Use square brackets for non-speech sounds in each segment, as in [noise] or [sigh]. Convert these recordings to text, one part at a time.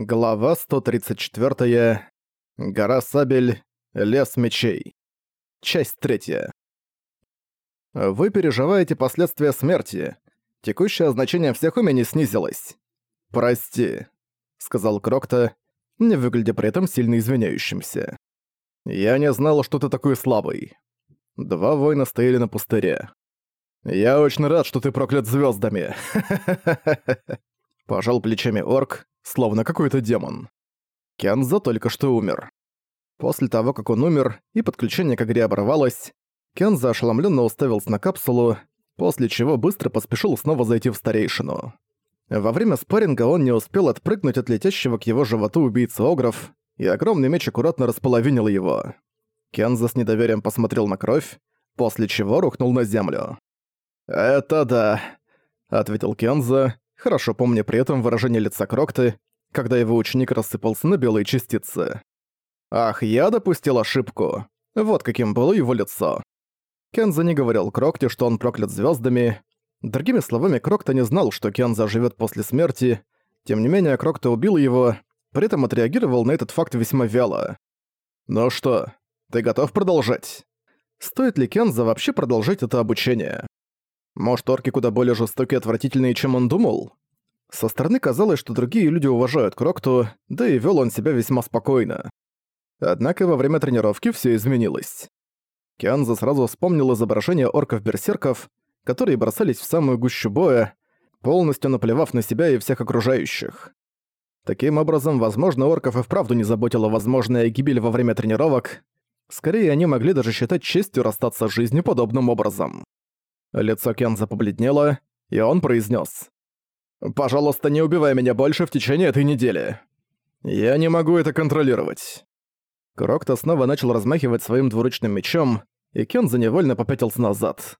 Глава 134. Гора Сабель. Лес мечей. Часть третья. Вы переживаете последствия смерти. Текущее значение всех умений снизилось. «Прости», — сказал Крокта, не выглядя при этом сильно извиняющимся. «Я не знал, что ты такой слабый». Два воина стояли на пустыре. «Я очень рад, что ты проклят звездами. [laughs] Пожал плечами орк, словно какой-то демон. Кенза только что умер. После того, как он умер и подключение к игре оборвалось, Кенза ошеломленно уставился на капсулу, после чего быстро поспешил снова зайти в старейшину. Во время спарринга он не успел отпрыгнуть от летящего к его животу убийцы Огров, и огромный меч аккуратно располовинил его. Кенза с недоверием посмотрел на кровь, после чего рухнул на землю. «Это да», — ответил Кенза, хорошо помня при этом выражение лица Крокты, когда его ученик рассыпался на белые частицы. «Ах, я допустил ошибку. Вот каким было его лицо». Кенза не говорил Крокте, что он проклят звездами. Другими словами, Крокта не знал, что Кенза живет после смерти, тем не менее Крокта убил его, при этом отреагировал на этот факт весьма вяло. «Ну что, ты готов продолжать?» Стоит ли Кенза вообще продолжать это обучение? Может, орки куда более жестокие и отвратительные, чем он думал? Со стороны казалось, что другие люди уважают Крокту, да и вел он себя весьма спокойно. Однако во время тренировки все изменилось. Кианза сразу вспомнил изображение орков-берсерков, которые бросались в самую гущу боя, полностью наплевав на себя и всех окружающих. Таким образом, возможно, орков и вправду не заботила возможная гибель во время тренировок. Скорее, они могли даже считать честью расстаться с жизнью подобным образом. Лицо Кенза побледнело, и он произнес: «Пожалуйста, не убивай меня больше в течение этой недели. Я не могу это контролировать». Крокто снова начал размахивать своим двуручным мечом, и Кенза невольно попятился назад.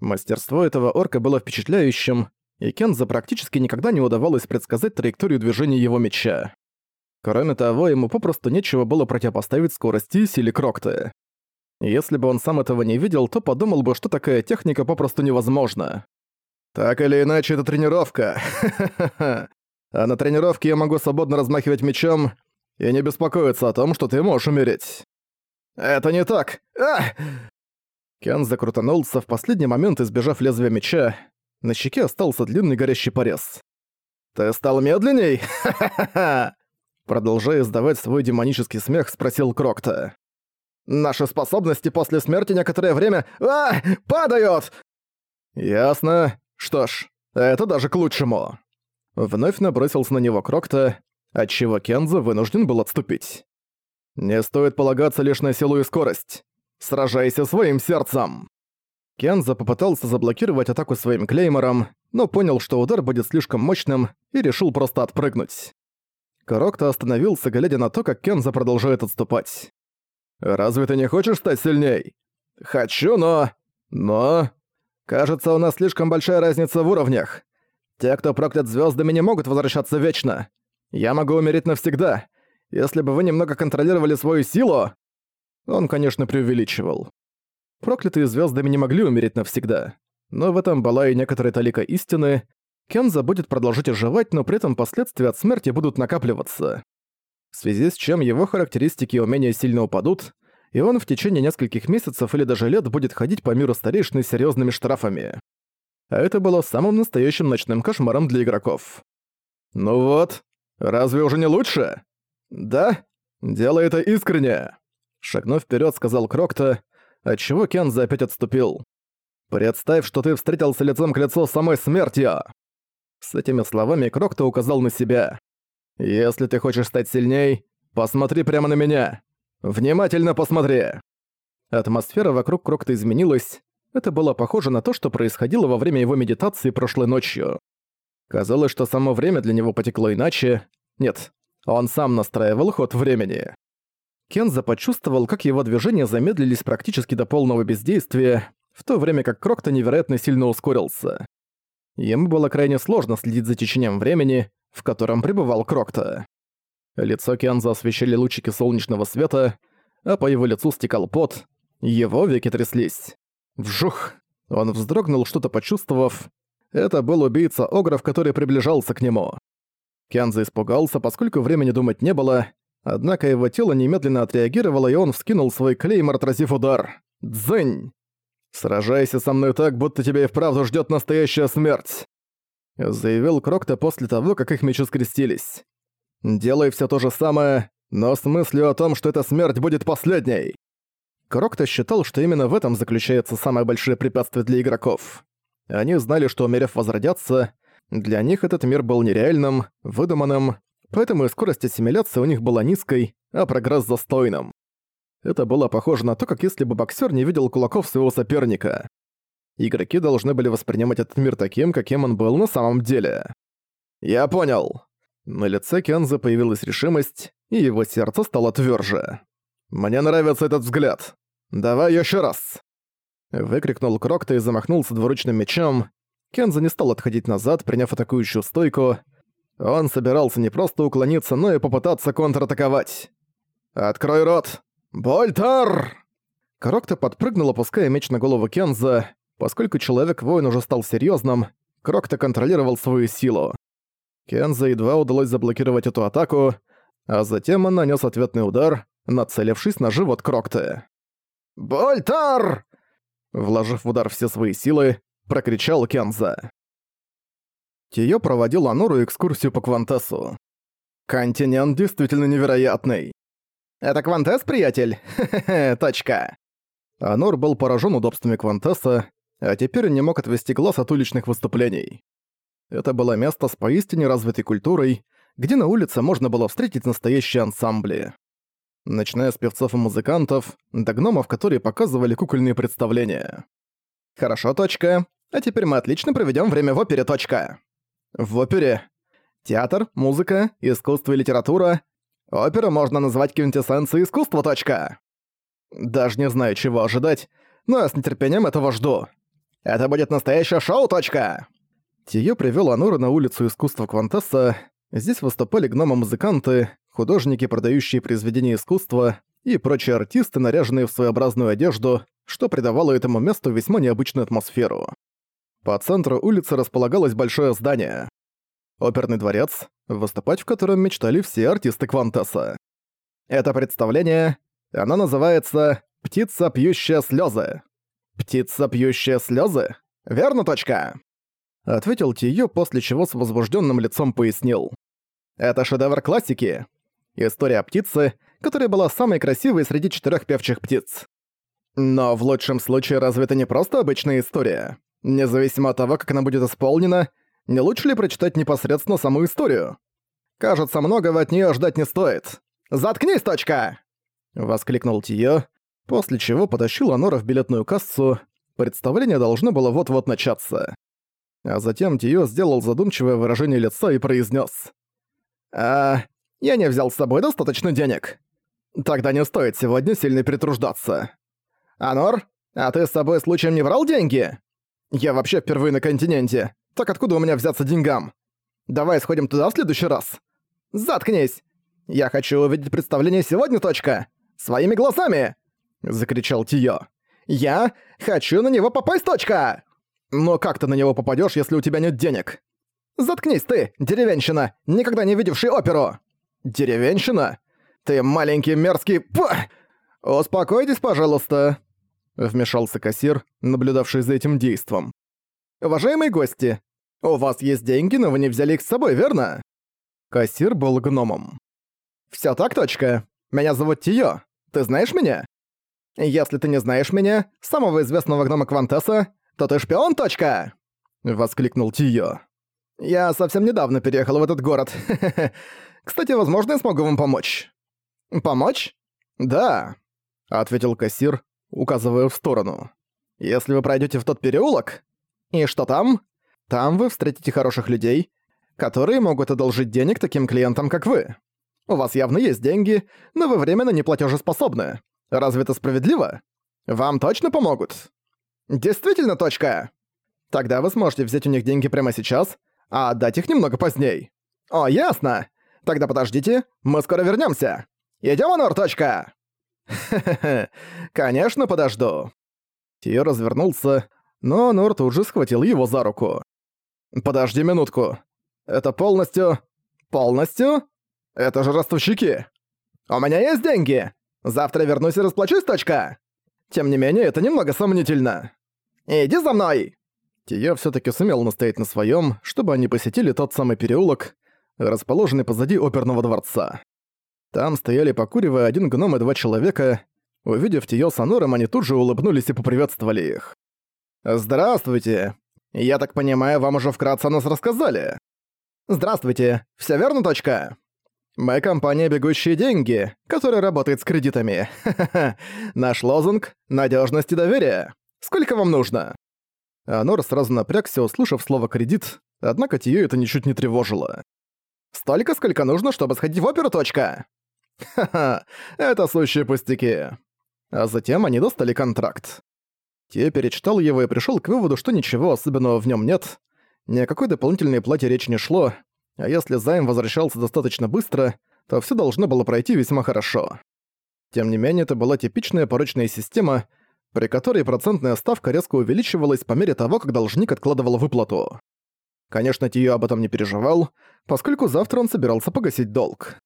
Мастерство этого орка было впечатляющим, и Кенза практически никогда не удавалось предсказать траекторию движения его меча. Кроме того, ему попросту нечего было противопоставить скорости и силе Крокта. Если бы он сам этого не видел, то подумал бы, что такая техника попросту невозможна. Так или иначе, это тренировка. [laughs] А на тренировке я могу свободно размахивать мечом и не беспокоиться о том, что ты можешь умереть. Это не так. А! Кен закрутанулся в последний момент, избежав лезвия меча. На щеке остался длинный горящий порез. «Ты стал медленней? Ха-ха-ха!» [laughs] Продолжая издавать свой демонический смех, спросил Крокта. Наши способности после смерти некоторое время... А! Падают!» «Ясно. Что ж, это даже к лучшему». Вновь набросился на него Крокта, отчего Кензо вынужден был отступить. «Не стоит полагаться лишь на силу и скорость. Сражайся своим сердцем!» Кензо попытался заблокировать атаку своим клеймором, но понял, что удар будет слишком мощным, и решил просто отпрыгнуть. Крокта остановился, глядя на то, как Кензо продолжает отступать. «Разве ты не хочешь стать сильней?» «Хочу, но...» «Но...» «Кажется, у нас слишком большая разница в уровнях. Те, кто проклят звездами, не могут возвращаться вечно. Я могу умереть навсегда. Если бы вы немного контролировали свою силу...» Он, конечно, преувеличивал. Проклятые звездами не могли умереть навсегда. Но в этом была и некоторая талика истины. Кенза будет продолжать оживать, но при этом последствия от смерти будут накапливаться в связи с чем его характеристики и умения сильно упадут, и он в течение нескольких месяцев или даже лет будет ходить по миру старейшины с серьёзными штрафами. А это было самым настоящим ночным кошмаром для игроков. «Ну вот, разве уже не лучше?» «Да? Дело это искренне!» Шагнув вперед, сказал Крокта, отчего Кенза опять отступил. «Представь, что ты встретился лицом к лицу самой смертью!» С этими словами Крокта указал на себя. «Если ты хочешь стать сильней, посмотри прямо на меня. Внимательно посмотри!» Атмосфера вокруг Крокта изменилась. Это было похоже на то, что происходило во время его медитации прошлой ночью. Казалось, что само время для него потекло иначе. Нет, он сам настраивал ход времени. Кенза почувствовал, как его движения замедлились практически до полного бездействия, в то время как Крокта невероятно сильно ускорился. Ему было крайне сложно следить за течением времени, в котором пребывал Крокта. Лицо Кианза освещали лучики солнечного света, а по его лицу стекал пот, его веки тряслись. Вжух! Он вздрогнул, что-то почувствовав. Это был убийца Огров, который приближался к нему. Кенза испугался, поскольку времени думать не было, однако его тело немедленно отреагировало, и он вскинул свой клеймор, отразив удар. «Дзынь!» «Сражайся со мной так, будто тебя и вправду ждет настоящая смерть!» Заявил Крокта после того, как их мечи скрестились. «Делай все то же самое, но с мыслью о том, что эта смерть будет последней!» Крокта считал, что именно в этом заключается самое большое препятствие для игроков. Они знали, что умерев возродятся, для них этот мир был нереальным, выдуманным, поэтому и скорость ассимиляции у них была низкой, а прогресс застойным. Это было похоже на то, как если бы боксер не видел кулаков своего соперника. Игроки должны были воспринимать этот мир таким, каким он был на самом деле. «Я понял». На лице Кенза появилась решимость, и его сердце стало тверже. «Мне нравится этот взгляд. Давай еще раз!» Выкрикнул Крокта и замахнулся двуручным мечом. Кенза не стал отходить назад, приняв атакующую стойку. Он собирался не просто уклониться, но и попытаться контратаковать. «Открой рот! Больтар!» Крокта подпрыгнул, опуская меч на голову Кенза. Поскольку Человек-воин уже стал серьезным, Крокта контролировал свою силу. Кенза едва удалось заблокировать эту атаку, а затем он нанес ответный удар, нацелившись на живот Крокты. «Больтар!» Вложив в удар все свои силы, прокричал Кенза. Тиё проводил Анору экскурсию по Квантесу. Континент действительно невероятный. «Это Квантес, приятель? Хе-хе-хе, [laughs] точка!» Анор был поражен удобствами Квантеса, а теперь не мог отвести глаз от уличных выступлений. Это было место с поистине развитой культурой, где на улице можно было встретить настоящие ансамбли начиная с певцов и музыкантов, до гномов, которые показывали кукольные представления. «Хорошо, точка. А теперь мы отлично проведем время в опере, точка». В опере. Театр, музыка, искусство и литература. Опера можно назвать квинтэссенцией искусства, точка. Даже не знаю, чего ожидать, но я с нетерпением этого жду. Это будет настоящее шоу, точка. Тиё привёл Анура на улицу искусства Квантесса. Здесь выступали гномы-музыканты, художники, продающие произведения искусства, и прочие артисты, наряженные в своеобразную одежду, что придавало этому месту весьма необычную атмосферу. По центру улицы располагалось большое здание. Оперный дворец, выступать в котором мечтали все артисты Квантеса. Это представление, оно называется «Птица, пьющая слезы». «Птица, пьющая слезы? Верно, точка?» Ответил Тиё, после чего с возбужденным лицом пояснил. «Это шедевр классики. История птицы, которая была самой красивой среди четырех певчих птиц. Но в лучшем случае разве это не просто обычная история? Независимо от того, как она будет исполнена, не лучше ли прочитать непосредственно саму историю? Кажется, многого от нее ждать не стоит. «Заткнись, точка!» Воскликнул Тио, после чего потащил Анора в билетную кассу. Представление должно было вот-вот начаться. А затем Тио сделал задумчивое выражение лица и произнес: «А, я не взял с собой достаточно денег. Тогда не стоит сегодня сильно перетруждаться. Анор, а ты с собой случаем не брал деньги? Я вообще впервые на континенте. Так откуда у меня взяться деньгам? Давай сходим туда в следующий раз. Заткнись! Я хочу увидеть представление сегодня, точка! Своими глазами!» Закричал Тио. «Я хочу на него попасть, точка!» «Но как ты на него попадешь, если у тебя нет денег?» «Заткнись ты, деревенщина, никогда не видевший оперу!» «Деревенщина? Ты маленький мерзкий... Пах! Успокойтесь, пожалуйста!» Вмешался кассир, наблюдавший за этим действом. «Уважаемые гости, у вас есть деньги, но вы не взяли их с собой, верно?» Кассир был гномом. «Всё так, точка. Меня зовут Тио. Ты знаешь меня? Если ты не знаешь меня, самого известного гнома Квантеса, то ты шпион, точка!» Воскликнул Тио. «Я совсем недавно переехал в этот город. [laughs] Кстати, возможно, я смогу вам помочь». «Помочь?» «Да», — ответил кассир, указывая в сторону. «Если вы пройдете в тот переулок...» «И что там?» «Там вы встретите хороших людей, которые могут одолжить денег таким клиентам, как вы. У вас явно есть деньги, но вы временно не платежеспособны. Разве это справедливо? Вам точно помогут?» «Действительно, точка!» Тогда вы сможете взять у них деньги прямо сейчас, а отдать их немного поздней. О, ясно! Тогда подождите, мы скоро вернёмся. Идём, Анор, точка!» «Хе-хе-хе, конечно, подожду». Тио развернулся, но Анор тут же схватил его за руку. «Подожди минутку. Это полностью... Полностью? Это же ростовщики. У меня есть деньги. Завтра вернусь и расплачусь, точка. Тем не менее, это немного сомнительно. Иди за мной. Тия все таки сумел настоять на своем, чтобы они посетили тот самый переулок, расположенный позади оперного дворца. Там стояли покуривая один гном и два человека. Увидев Тиё с Анором, они тут же улыбнулись и поприветствовали их. «Здравствуйте! Я так понимаю, вам уже вкратце нас рассказали?» «Здравствуйте! Всё верно, точка?» «Мы компания «Бегущие деньги», которая работает с кредитами. [laughs] Наш лозунг — надежность и доверие. Сколько вам нужно?» Анор сразу напрягся, услышав слово «кредит», однако Тиё это ничуть не тревожило. «Столько, сколько нужно, чтобы сходить в оперу, точка!» «Ха-ха, это сущие пустяки». А затем они достали контракт. Те перечитал его и пришел к выводу, что ничего особенного в нем нет. Ни о какой дополнительной плате речи не шло, а если займ возвращался достаточно быстро, то все должно было пройти весьма хорошо. Тем не менее, это была типичная порочная система, при которой процентная ставка резко увеличивалась по мере того, как должник откладывал выплату. Конечно, Тио об этом не переживал, поскольку завтра он собирался погасить долг.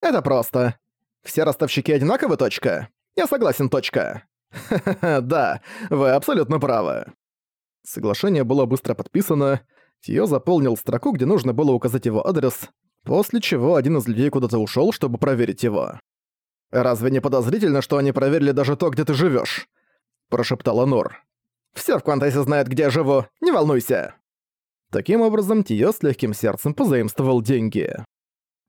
«Это просто. Все ростовщики одинаковы, точка? Я согласен, точка. Ха-ха-ха, да, вы абсолютно правы. Соглашение было быстро подписано, Тио заполнил строку, где нужно было указать его адрес, после чего один из людей куда-то ушёл, чтобы проверить его. «Разве не подозрительно, что они проверили даже то, где ты живёшь?» – прошептала Нор. «Всё в Квантасе знает, где я живу, не волнуйся!» Таким образом, Тио с легким сердцем позаимствовал деньги.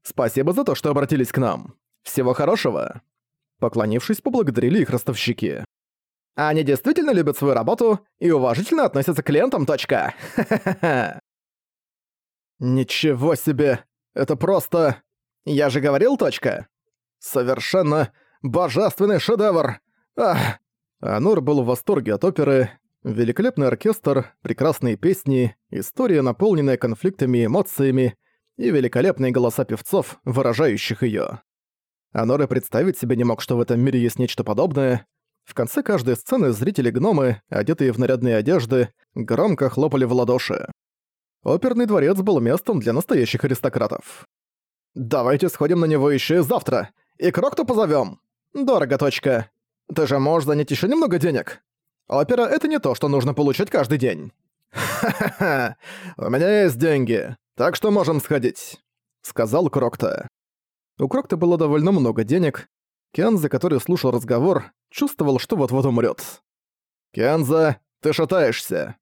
«Спасибо за то, что обратились к нам. Всего хорошего!» Поклонившись, поблагодарили их ростовщики. Они действительно любят свою работу и уважительно относятся к клиентам, точка. Ничего себе! Это просто... Я же говорил, точка. Совершенно божественный шедевр! Ах! Анур был в восторге от оперы. Великолепный оркестр, прекрасные песни, история, наполненная конфликтами и эмоциями, и великолепные голоса певцов, выражающих её. Анор и представить себе не мог, что в этом мире есть нечто подобное. В конце каждой сцены зрители-гномы, одетые в нарядные одежды, громко хлопали в ладоши. Оперный дворец был местом для настоящих аристократов. «Давайте сходим на него еще и завтра, и Крокто позовем. Дорого, точка. Ты же можешь занять еще немного денег. Опера — это не то, что нужно получать каждый день». «Ха-ха-ха, у меня есть деньги, так что можем сходить», — сказал Крокто. У Крокта было довольно много денег. Кенза, который слушал разговор, чувствовал, что вот-вот умрет. «Кенза, ты шатаешься».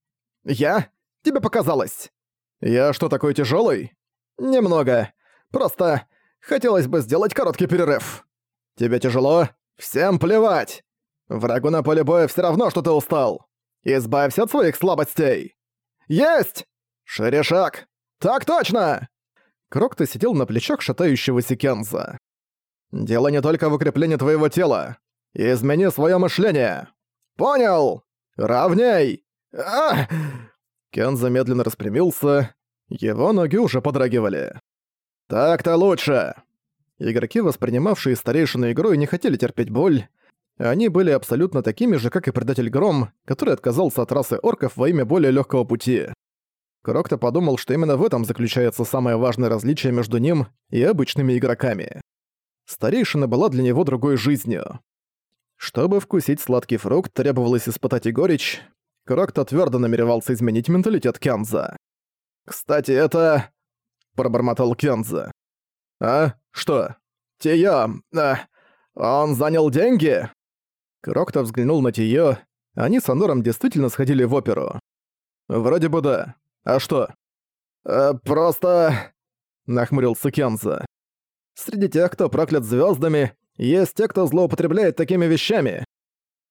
«Я? Тебе показалось». «Я что, такой тяжелый? «Немного. Просто хотелось бы сделать короткий перерыв». «Тебе тяжело? Всем плевать. Врагу на поле боя все равно, что ты устал. Избавься от своих слабостей». «Есть! Шире шаг! Так точно!» Крокто сидел на плечах шатающегося Кенза. «Дело не только в укреплении твоего тела. Измени свое мышление. Понял? Равней! А! Кенза медленно распрямился. Его ноги уже подрагивали. «Так-то лучше!» Игроки, воспринимавшие старейшину игрой, не хотели терпеть боль. Они были абсолютно такими же, как и предатель Гром, который отказался от расы орков во имя более легкого пути. Крокто подумал, что именно в этом заключается самое важное различие между ним и обычными игроками. Старейшина была для него другой жизнью. Чтобы вкусить сладкий фрукт, требовалось испытать и горечь. Крокто твердо намеревался изменить менталитет Кенза. «Кстати, это...» — пробормотал Кенза. «А? Что? Тиё... А... Он занял деньги?» Крокто взглянул на Тиё. Они с Анором действительно сходили в оперу. «Вроде бы да. А что?» э, «Просто...» — нахмурился Кенза. «Среди тех, кто проклят звездами, есть те, кто злоупотребляет такими вещами.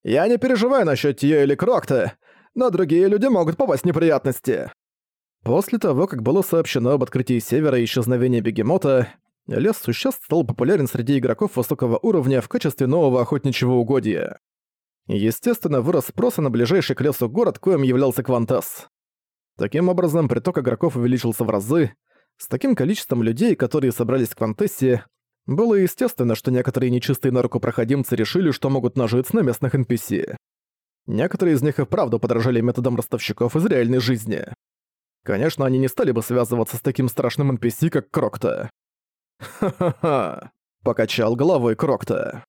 Я не переживаю насчет Тиё или Крокта, но другие люди могут попасть в неприятности». После того, как было сообщено об открытии Севера и исчезновении Бегемота, лес существ стал популярен среди игроков высокого уровня в качестве нового охотничьего угодья. Естественно, вырос спрос на ближайший к лесу город, коим являлся Квантас. Таким образом, приток игроков увеличился в разы. С таким количеством людей, которые собрались в Квантессе, было естественно, что некоторые нечистые на руку проходимцы решили, что могут нажиться на местных NPC. Некоторые из них и вправду подражали методам ростовщиков из реальной жизни. Конечно, они не стали бы связываться с таким страшным NPC, как Крокта. «Ха-ха-ха», — покачал головой Крокта.